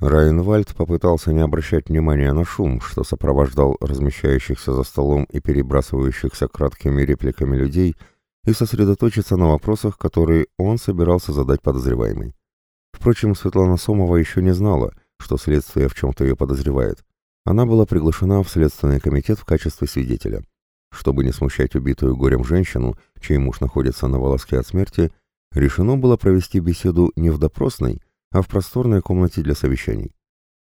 Райнвальд попытался не обращать внимания на шум, что сопровождал размещающихся за столом и перебрасывающихся краткими репликами людей, и сосредоточиться на вопросах, которые он собирался задать подозреваемый. Впрочем, Светлана Сомова еще не знала, что следствие в чем-то ее подозревает. Она была приглашена в Следственный комитет в качестве свидетеля. Чтобы не смущать убитую горем женщину, чей муж находится на волоске от смерти, решено было провести беседу не в допросной, а в просторной комнате для совещаний.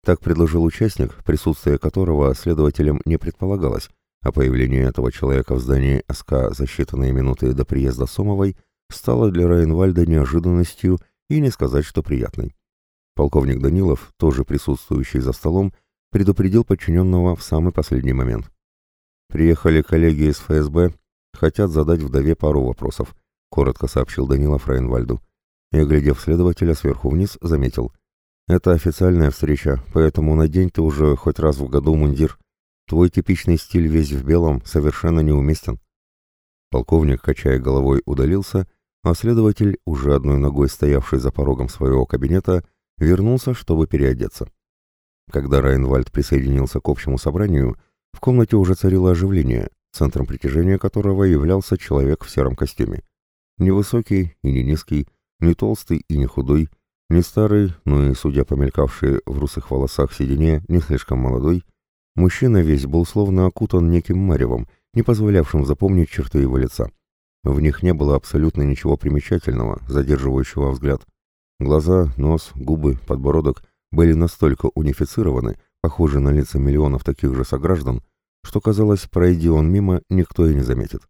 Так предложил участник, присутствие которого следователям не предполагалось, а появление этого человека в здании СК за считанные минуты до приезда Сомовой стало для Райнвальда неожиданностью и не сказать, что приятной. Полковник Данилов, тоже присутствующий за столом, предупредил подчиненного в самый последний момент. «Приехали коллеги из ФСБ, хотят задать вдове пару вопросов», — коротко сообщил Данилов Райнвальду и, оглядев следователя сверху вниз, заметил. «Это официальная встреча, поэтому надень ты уже хоть раз в году мундир. Твой типичный стиль весь в белом совершенно неуместен». Полковник, качая головой, удалился, а следователь, уже одной ногой стоявший за порогом своего кабинета, вернулся, чтобы переодеться. Когда Райнвальд присоединился к общему собранию, в комнате уже царило оживление, центром притяжения которого являлся человек в сером костюме. Невысокий и не низкий, не толстый и не худой, не старый, но и, судя по мелькавшей в русых волосах седине, не слишком молодой, мужчина весь был словно окутан неким маревом, не позволявшим запомнить черты его лица. В них не было абсолютно ничего примечательного, задерживающего взгляд. Глаза, нос, губы, подбородок были настолько унифицированы, похожи на лица миллионов таких же сограждан, что казалось, пройди он мимо, никто и не заметит.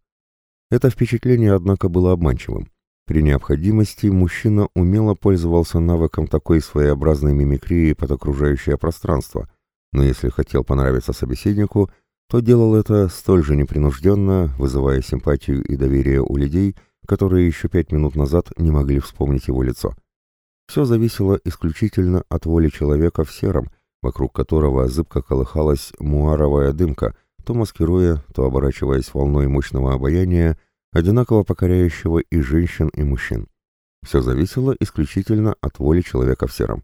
Это впечатление, однако, было обманчивым. При необходимости мужчина умело пользовался навыком такой своеобразной мимикрии под окружающее пространство, но если хотел понравиться собеседнику, то делал это столь же непринужденно, вызывая симпатию и доверие у людей, которые еще пять минут назад не могли вспомнить его лицо. Все зависело исключительно от воли человека в сером, вокруг которого зыбко колыхалась муаровая дымка, то маскируя, то оборачиваясь волной мощного обаяния, одинаково покоряющего и женщин, и мужчин. Все зависело исключительно от воли человека в сером.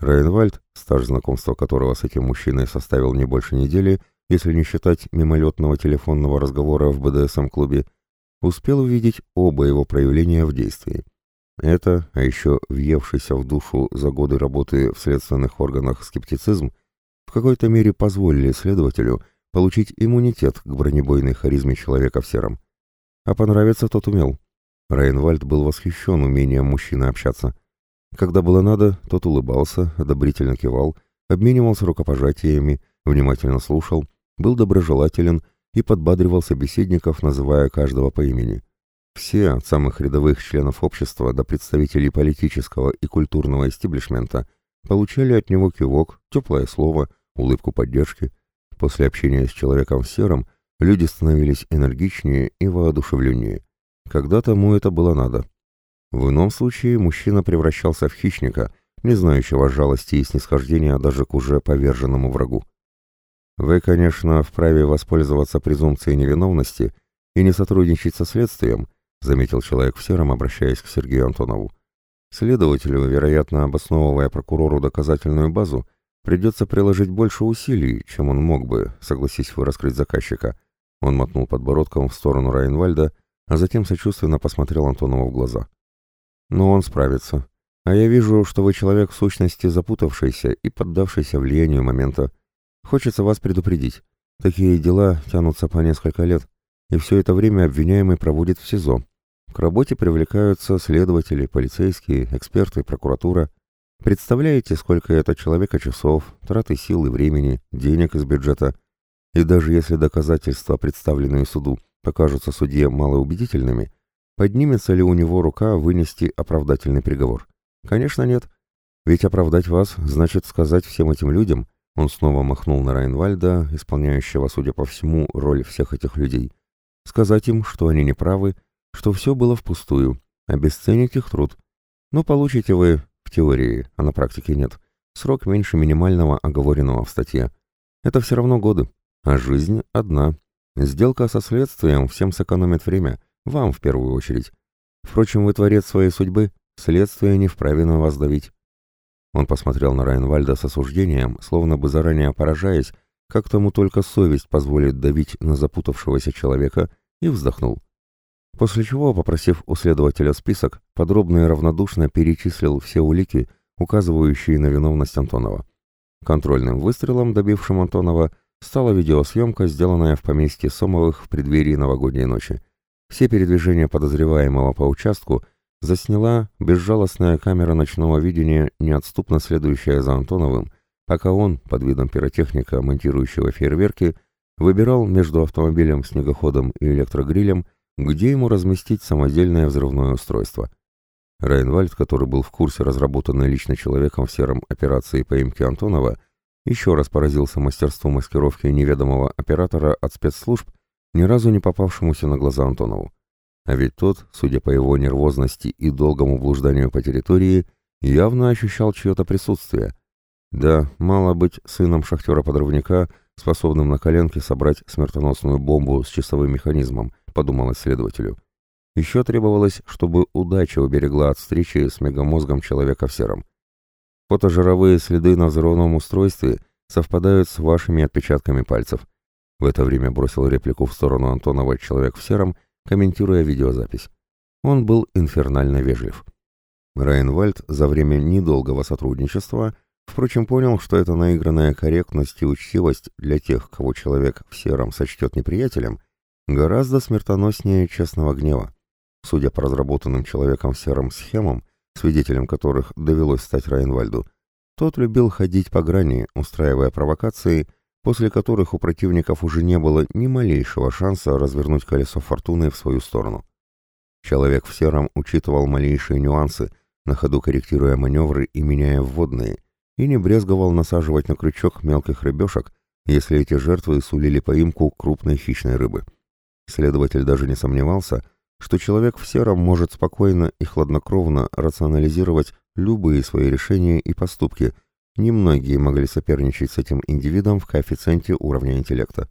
Райнвальд, стаж знакомства которого с этим мужчиной составил не больше недели, если не считать мимолетного телефонного разговора в БДСМ-клубе, успел увидеть оба его проявления в действии. Это, а еще въевшийся в душу за годы работы в следственных органах скептицизм, в какой-то мере позволили следователю получить иммунитет к бронебойной харизме человека в сером. А понравиться тот умел. Рейнвальд был восхищен умением мужчины общаться. Когда было надо, тот улыбался, одобрительно кивал, обменивался рукопожатиями, внимательно слушал, был доброжелателен и подбадривал собеседников, называя каждого по имени. Все, от самых рядовых членов общества до представителей политического и культурного истеблишмента, получали от него кивок, теплое слово, улыбку поддержки. После общения с человеком в сером люди становились энергичнее и воодушевленнее. Когда тому это было надо. В ином случае мужчина превращался в хищника, не знающего жалости и снисхождения даже к уже поверженному врагу. Вы, конечно, вправе воспользоваться презумпцией невиновности и не сотрудничать со следствием, — заметил человек в сером, обращаясь к Сергею Антонову. «Следователю, вероятно, обосновывая прокурору доказательную базу, придется приложить больше усилий, чем он мог бы, согласись вы раскрыть заказчика». Он мотнул подбородком в сторону Райнвальда, а затем сочувственно посмотрел Антонову в глаза. «Но он справится. А я вижу, что вы человек в сущности запутавшийся и поддавшийся влиянию момента. Хочется вас предупредить. Такие дела тянутся по несколько лет, и все это время обвиняемый проводит в СИЗО. К работе привлекаются следователи, полицейские, эксперты, прокуратура. Представляете, сколько это человека часов, траты сил и времени, денег из бюджета. И даже если доказательства, представленные суду, покажутся судье малоубедительными, поднимется ли у него рука вынести оправдательный приговор? Конечно, нет. Ведь оправдать вас значит сказать всем этим людям, он снова махнул на Райнвальда, исполняющего, судя по всему, роль всех этих людей, сказать им, что они неправы, что все было впустую, обесценить их труд. Но получите вы, в теории, а на практике нет, срок меньше минимального оговоренного в статье. Это все равно годы, а жизнь одна. Сделка со следствием всем сэкономит время, вам в первую очередь. Впрочем, вы творец своей судьбы, следствие не вправе на вас давить. Он посмотрел на Райнвальда с осуждением, словно бы заранее поражаясь, как тому только совесть позволит давить на запутавшегося человека, и вздохнул. После чего, попросив у следователя список, подробно и равнодушно перечислил все улики, указывающие на виновность Антонова. Контрольным выстрелом, добившим Антонова, стала видеосъемка, сделанная в поместье Сомовых в преддверии новогодней ночи. Все передвижения подозреваемого по участку засняла безжалостная камера ночного видения, неотступно следующая за Антоновым, пока он, под видом пиротехника, монтирующего фейерверки, выбирал между автомобилем, снегоходом и электрогрилем, где ему разместить самодельное взрывное устройство. Райнвальд, который был в курсе разработанной лично человеком в сером операции поимки Антонова, еще раз поразился мастерству маскировки неведомого оператора от спецслужб, ни разу не попавшемуся на глаза Антонову. А ведь тот, судя по его нервозности и долгому блужданию по территории, явно ощущал чье-то присутствие. Да, мало быть сыном шахтера-подрывника, способным на коленке собрать смертоносную бомбу с часовым механизмом, подумалось следователю. Еще требовалось, чтобы удача уберегла от встречи с мегамозгом человека в сером. Фотожировые следы на взрывном устройстве совпадают с вашими отпечатками пальцев. В это время бросил реплику в сторону Антонова человек в сером, комментируя видеозапись. Он был инфернально вежлив. Райнвальд за время недолгого сотрудничества, впрочем, понял, что эта наигранная корректность и учтивость для тех, кого человек в сером сочтет неприятелем, гораздо смертоноснее честного гнева. Судя по разработанным человеком в сером схемам, свидетелем которых довелось стать Райнвальду, тот любил ходить по грани, устраивая провокации, после которых у противников уже не было ни малейшего шанса развернуть колесо фортуны в свою сторону. Человек в сером учитывал малейшие нюансы, на ходу корректируя маневры и меняя вводные, и не брезговал насаживать на крючок мелких рыбешек, если эти жертвы сулили поимку крупной хищной рыбы. Следователь даже не сомневался, что человек в сером может спокойно и хладнокровно рационализировать любые свои решения и поступки. Немногие могли соперничать с этим индивидом в коэффициенте уровня интеллекта.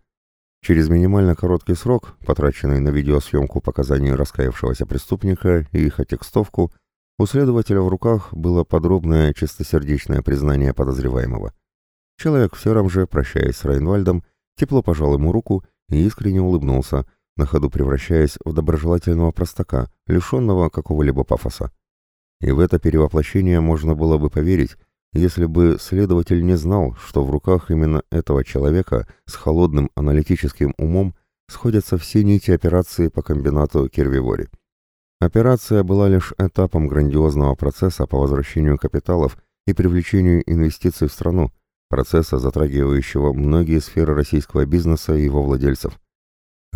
Через минимально короткий срок, потраченный на видеосъемку показаний раскаявшегося преступника и их отекстовку, у следователя в руках было подробное чистосердечное признание подозреваемого. Человек в сером же, прощаясь с Райнвальдом, тепло пожал ему руку и искренне улыбнулся, на ходу превращаясь в доброжелательного простака, лишенного какого-либо пафоса. И в это перевоплощение можно было бы поверить, если бы следователь не знал, что в руках именно этого человека с холодным аналитическим умом сходятся все нити операции по комбинату Кирвивори. Операция была лишь этапом грандиозного процесса по возвращению капиталов и привлечению инвестиций в страну, процесса, затрагивающего многие сферы российского бизнеса и его владельцев –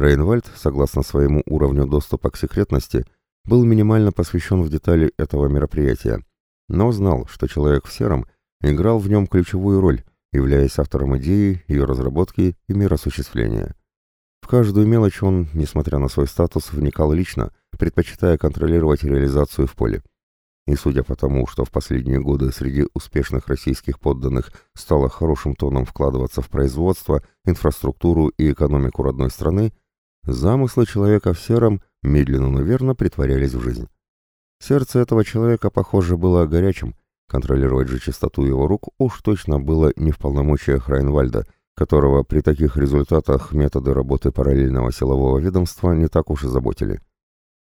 Рейнвальд, согласно своему уровню доступа к секретности, был минимально посвящен в детали этого мероприятия, но знал, что человек в сером играл в нем ключевую роль, являясь автором идеи, ее разработки и миросуществления. В каждую мелочь он, несмотря на свой статус, вникал лично, предпочитая контролировать реализацию в поле. И судя по тому, что в последние годы среди успешных российских подданных стало хорошим тоном вкладываться в производство, инфраструктуру и экономику родной страны, Замыслы человека в сером медленно, но верно притворялись в жизнь. Сердце этого человека, похоже, было горячим, контролировать же чистоту его рук уж точно было не в полномочиях Райнвальда, которого при таких результатах методы работы параллельного силового ведомства не так уж и заботили.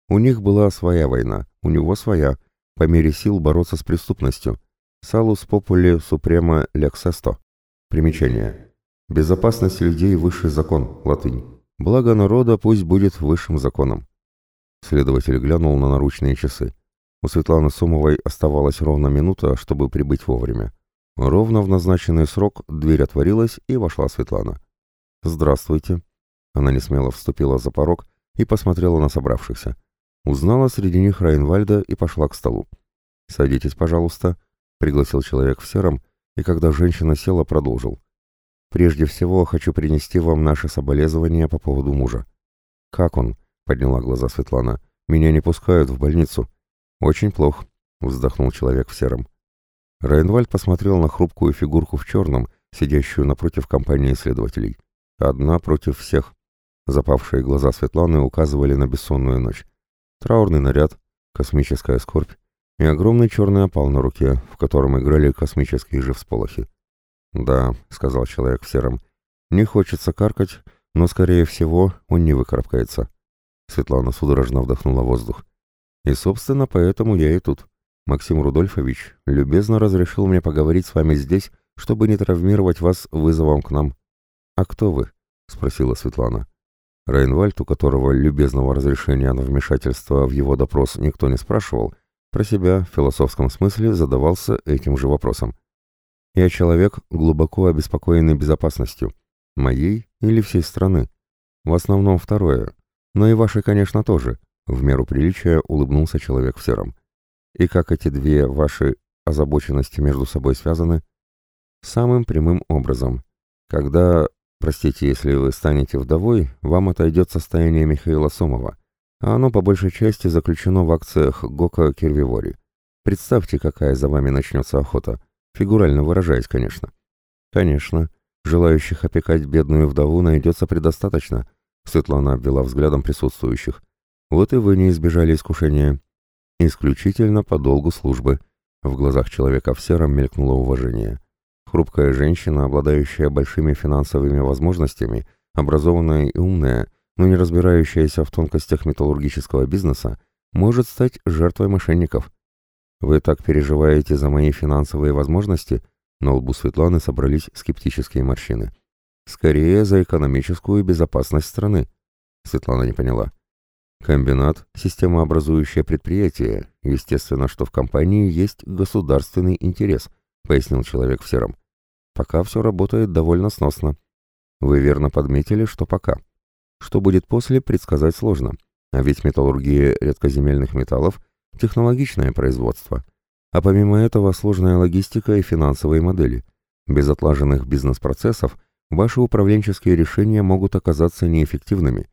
У них была своя война, у него своя, по мере сил бороться с преступностью. Салус попули супрема лексесто. Примечание. Безопасность людей – высший закон, латынь. Благо народа пусть будет высшим законом. Следователь глянул на наручные часы. У Светланы Сумовой оставалась ровно минута, чтобы прибыть вовремя. Ровно в назначенный срок дверь отворилась, и вошла Светлана. «Здравствуйте». Она несмело вступила за порог и посмотрела на собравшихся. Узнала среди них Райнвальда и пошла к столу. «Садитесь, пожалуйста», — пригласил человек в сером, и когда женщина села, продолжил. Прежде всего, хочу принести вам наши соболезнования по поводу мужа. Как он? Подняла глаза Светлана. Меня не пускают в больницу. Очень плохо, вздохнул человек в сером. Райнвальд посмотрел на хрупкую фигурку в черном, сидящую напротив компании следователей. Одна против всех. Запавшие глаза Светланы указывали на бессонную ночь. Траурный наряд, космическая скорбь, и огромный черный опал на руке, в котором играли космические же всполохи. «Да», — сказал человек в сером, — «не хочется каркать, но, скорее всего, он не выкарабкается». Светлана судорожно вдохнула воздух. «И, собственно, поэтому я и тут. Максим Рудольфович любезно разрешил мне поговорить с вами здесь, чтобы не травмировать вас вызовом к нам». «А кто вы?» — спросила Светлана. Рейнвальд, у которого любезного разрешения на вмешательство в его допрос никто не спрашивал, про себя в философском смысле задавался этим же вопросом. «Я человек, глубоко обеспокоенный безопасностью. Моей или всей страны? В основном второе. Но и вашей, конечно, тоже», — в меру приличия улыбнулся человек в сером. «И как эти две ваши озабоченности между собой связаны?» «Самым прямым образом. Когда Простите, если вы станете вдовой, вам отойдет состояние Михаила Сомова, а оно по большей части заключено в акциях Гока Кирвивори. Представьте, какая за вами начнется охота, фигурально выражаясь, конечно. Конечно, желающих опекать бедную вдову найдется предостаточно, Светлана обвела взглядом присутствующих. Вот и вы не избежали искушения. Исключительно по долгу службы. В глазах человека в сером мелькнуло уважение. Хрупкая женщина, обладающая большими финансовыми возможностями, образованная и умная, но не разбирающаяся в тонкостях металлургического бизнеса, может стать жертвой мошенников. Вы так переживаете за мои финансовые возможности? На лбу Светланы собрались скептические морщины. Скорее за экономическую безопасность страны. Светлана не поняла. Комбинат – системообразующее предприятие. Естественно, что в компании есть государственный интерес, пояснил человек в сером. Пока все работает довольно сносно. Вы верно подметили, что пока. Что будет после, предсказать сложно. А ведь металлургия редкоземельных металлов – технологичное производство. А помимо этого сложная логистика и финансовые модели. Без отлаженных бизнес-процессов ваши управленческие решения могут оказаться неэффективными.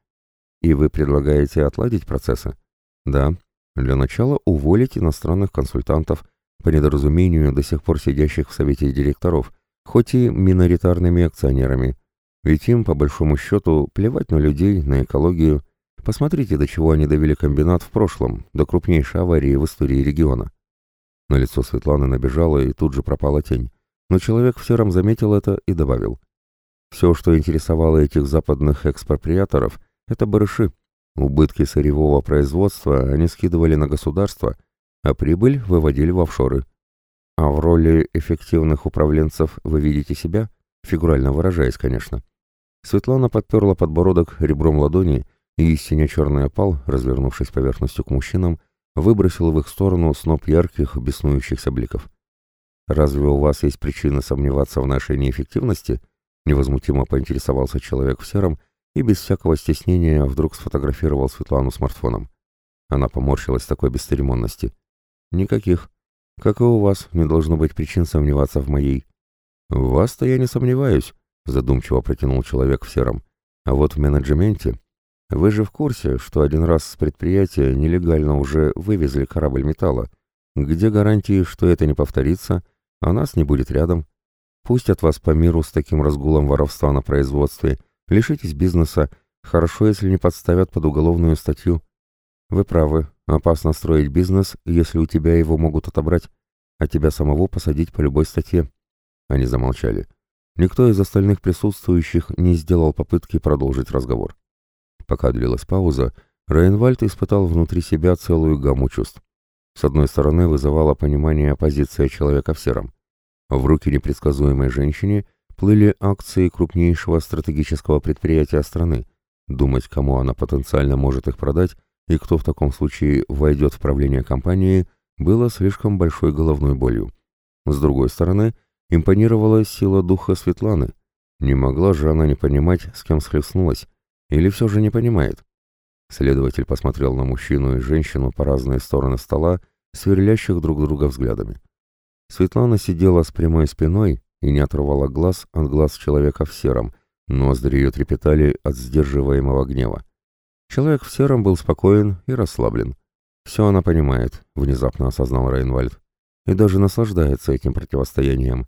И вы предлагаете отладить процессы? Да. Для начала уволить иностранных консультантов, по недоразумению до сих пор сидящих в совете директоров – хоть и миноритарными акционерами. Ведь им, по большому счету, плевать на людей, на экологию. Посмотрите, до чего они довели комбинат в прошлом, до крупнейшей аварии в истории региона. На лицо Светланы набежала и тут же пропала тень. Но человек в сером заметил это и добавил. Все, что интересовало этих западных экспроприаторов, это барыши. Убытки сырьевого производства они скидывали на государство, а прибыль выводили в офшоры. А в роли эффективных управленцев вы видите себя? Фигурально выражаясь, конечно. Светлана подперла подбородок ребром ладони, и сине-черный опал, развернувшись поверхностью к мужчинам, выбросил в их сторону сноп ярких, беснующихся бликов. «Разве у вас есть причины сомневаться в нашей неэффективности?» Невозмутимо поинтересовался человек в сером и без всякого стеснения вдруг сфотографировал Светлану смартфоном. Она поморщилась такой бесцеремонности. «Никаких. Как и у вас, не должно быть причин сомневаться в моей. В вас-то я не сомневаюсь, задумчиво протянул человек в сером. А вот в менеджменте... Вы же в курсе, что один раз с предприятия нелегально уже вывезли корабль металла. Где гарантии, что это не повторится, а нас не будет рядом? Пустят вас по миру с таким разгулом воровства на производстве, лишитесь бизнеса, хорошо, если не подставят под уголовную статью. Вы правы, опасно строить бизнес, если у тебя его могут отобрать, а тебя самого посадить по любой статье. Они замолчали. Никто из остальных присутствующих не сделал попытки продолжить разговор. Пока длилась пауза, Рейнвальд испытал внутри себя целую гамму чувств. С одной стороны, вызывала понимание позиция человека в сером. В руки непредсказуемой женщине плыли акции крупнейшего стратегического предприятия страны. Думать, кому она потенциально может их продать, и кто в таком случае войдет в правление компании, было слишком большой головной болью. С другой стороны, импонировала сила духа Светланы. Не могла же она не понимать, с кем схлестнулась, или все же не понимает. Следователь посмотрел на мужчину и женщину по разные стороны стола, сверлящих друг друга взглядами. Светлана сидела с прямой спиной и не отрывала глаз от глаз человека в сером, ноздри ее трепетали от сдерживаемого гнева. Человек в сером был спокоен и расслаблен. «Все она понимает», — внезапно осознал Рейнвальд, и даже наслаждается этим противостоянием.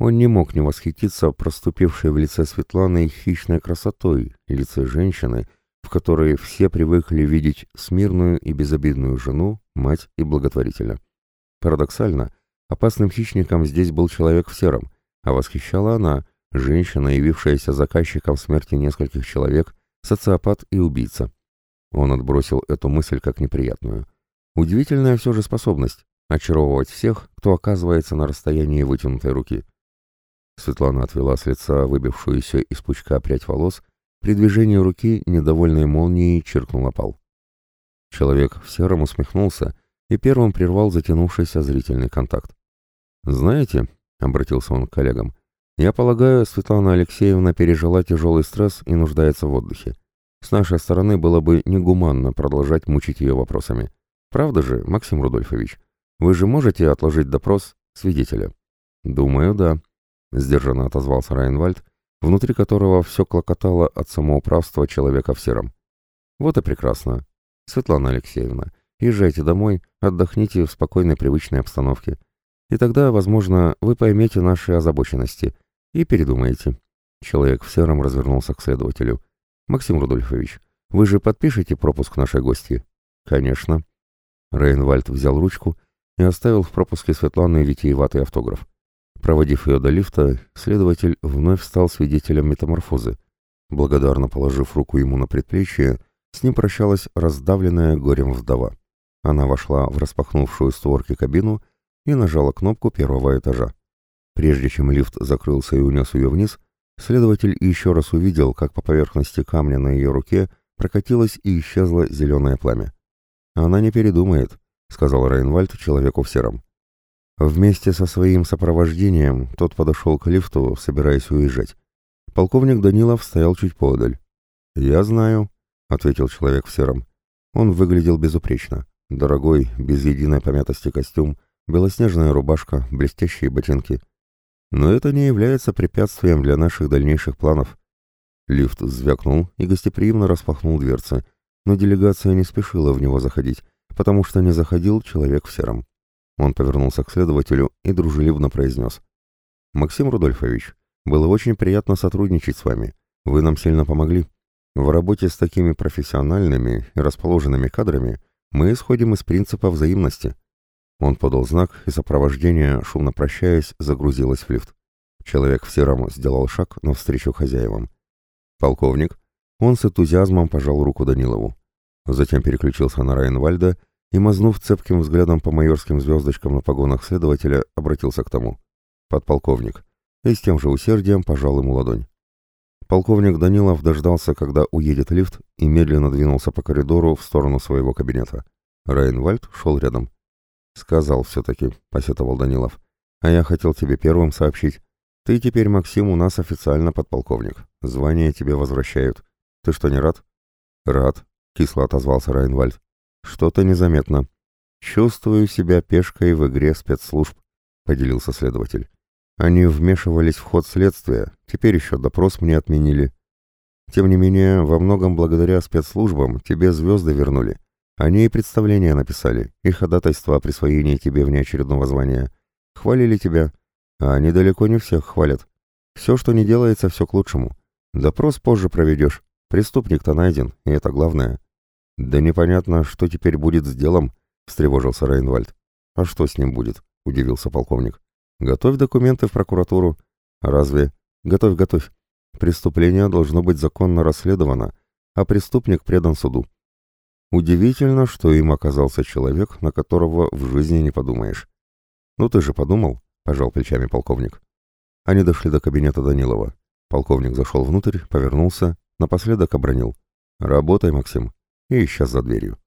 Он не мог не восхититься проступившей в лице Светланы хищной красотой, лице женщины, в которой все привыкли видеть смирную и безобидную жену, мать и благотворителя. Парадоксально, опасным хищником здесь был человек в сером, а восхищала она, женщина, явившаяся заказчиком смерти нескольких человек, социопат и убийца. Он отбросил эту мысль как неприятную. Удивительная все же способность — очаровывать всех, кто оказывается на расстоянии вытянутой руки. Светлана отвела с лица выбившуюся из пучка прядь волос, при движении руки недовольной молнией чиркнула пал. Человек в сером усмехнулся и первым прервал затянувшийся зрительный контакт. «Знаете», — обратился он к коллегам, — «я полагаю, Светлана Алексеевна пережила тяжелый стресс и нуждается в отдыхе. С нашей стороны было бы негуманно продолжать мучить ее вопросами. Правда же, Максим Рудольфович? Вы же можете отложить допрос свидетеля?» «Думаю, да», — сдержанно отозвался Райнвальд, внутри которого все клокотало от самоуправства человека в сером. «Вот и прекрасно. Светлана Алексеевна, езжайте домой, отдохните в спокойной привычной обстановке. И тогда, возможно, вы поймете наши озабоченности и передумаете». Человек в сером развернулся к следователю. «Максим Рудольфович, вы же подпишете пропуск нашей гости?» «Конечно». Рейнвальд взял ручку и оставил в пропуске Светланы витиеватый автограф. Проводив ее до лифта, следователь вновь стал свидетелем метаморфозы. Благодарно положив руку ему на предплечье, с ним прощалась раздавленная горем вдова. Она вошла в распахнувшую створки кабину и нажала кнопку первого этажа. Прежде чем лифт закрылся и унес ее вниз, следователь еще раз увидел, как по поверхности камня на ее руке прокатилось и исчезло зеленое пламя. «Она не передумает», — сказал Рейнвальд человеку в сером. Вместе со своим сопровождением тот подошел к лифту, собираясь уезжать. Полковник Данилов стоял чуть подаль. «Я знаю», — ответил человек в сером. Он выглядел безупречно. Дорогой, без единой помятости костюм, белоснежная рубашка, блестящие ботинки. Но это не является препятствием для наших дальнейших планов. Лифт звякнул и гостеприимно распахнул дверцы, но делегация не спешила в него заходить, потому что не заходил человек в сером. Он повернулся к следователю и дружелюбно произнес. «Максим Рудольфович, было очень приятно сотрудничать с вами. Вы нам сильно помогли. В работе с такими профессиональными и расположенными кадрами мы исходим из принципа взаимности. Он подал знак, и сопровождение, шумно прощаясь, загрузилось в лифт. Человек в сером сделал шаг навстречу хозяевам. Полковник. Он с энтузиазмом пожал руку Данилову. Затем переключился на Райнвальда и, мазнув цепким взглядом по майорским звездочкам на погонах следователя, обратился к тому. Подполковник. И с тем же усердием пожал ему ладонь. Полковник Данилов дождался, когда уедет лифт, и медленно двинулся по коридору в сторону своего кабинета. Райнвальд шел рядом. «Сказал все-таки», — посетовал Данилов. «А я хотел тебе первым сообщить. Ты теперь, Максим, у нас официально подполковник. Звание тебе возвращают. Ты что, не рад?» «Рад», — кисло отозвался Райнвальд. «Что-то незаметно. Чувствую себя пешкой в игре спецслужб», — поделился следователь. Они вмешивались в ход следствия, теперь еще допрос мне отменили. Тем не менее, во многом благодаря спецслужбам тебе звезды вернули. Они и представления написали, и ходатайство о присвоении тебе внеочередного звания. Хвалили тебя, а они далеко не всех хвалят. Все, что не делается, все к лучшему. Допрос позже проведешь. Преступник-то найден, и это главное. Да непонятно, что теперь будет с делом, встревожился Рейнвальд. А что с ним будет? удивился полковник. Готовь документы в прокуратуру. Разве? Готовь, готовь. Преступление должно быть законно расследовано, а преступник предан суду. Удивительно, что им оказался человек, на которого в жизни не подумаешь. Ну ты же подумал, пожал плечами полковник. Они дошли до кабинета Данилова. Полковник зашел внутрь, повернулся, напоследок обронил. «Работай, Максим», и исчез за дверью.